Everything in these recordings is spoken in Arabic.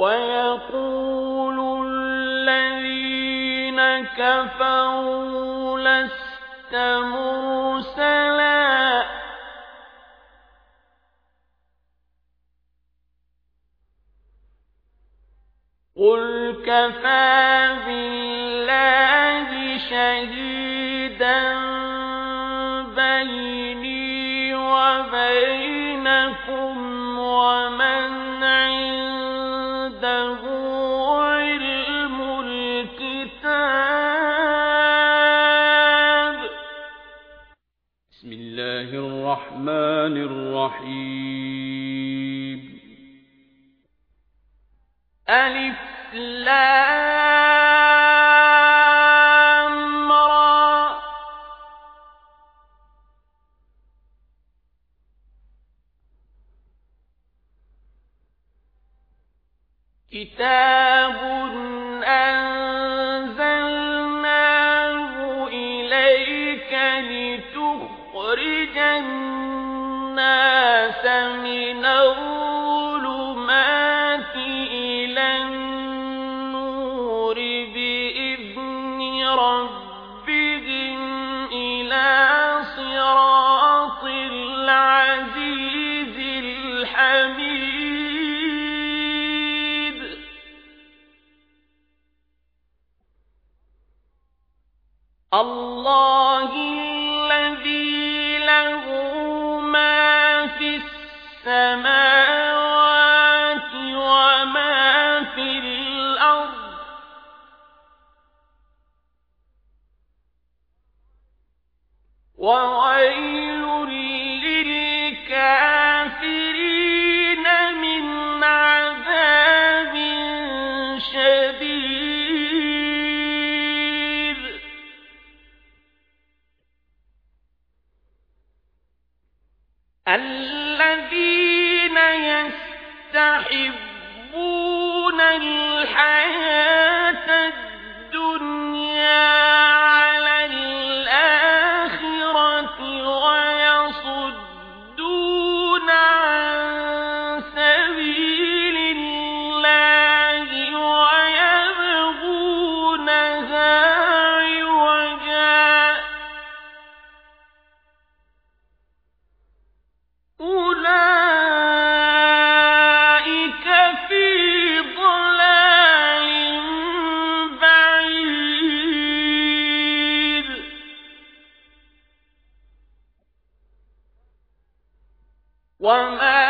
ويقول الذين كفروا لست مرسلا. قل كفى بالله شهيدا بيني وبينكم ومن الرحمن الرحيم. ألف لام را. كتاب الناس من الظلمات إلى النور بإذن ربهم إلى صراط العزيز الحميد. الله وويل للكافرين من عذاب شديد. الذين وما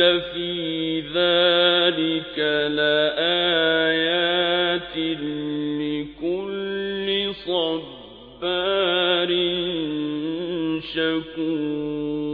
إن في ذلك لآيات لكل صبار شكور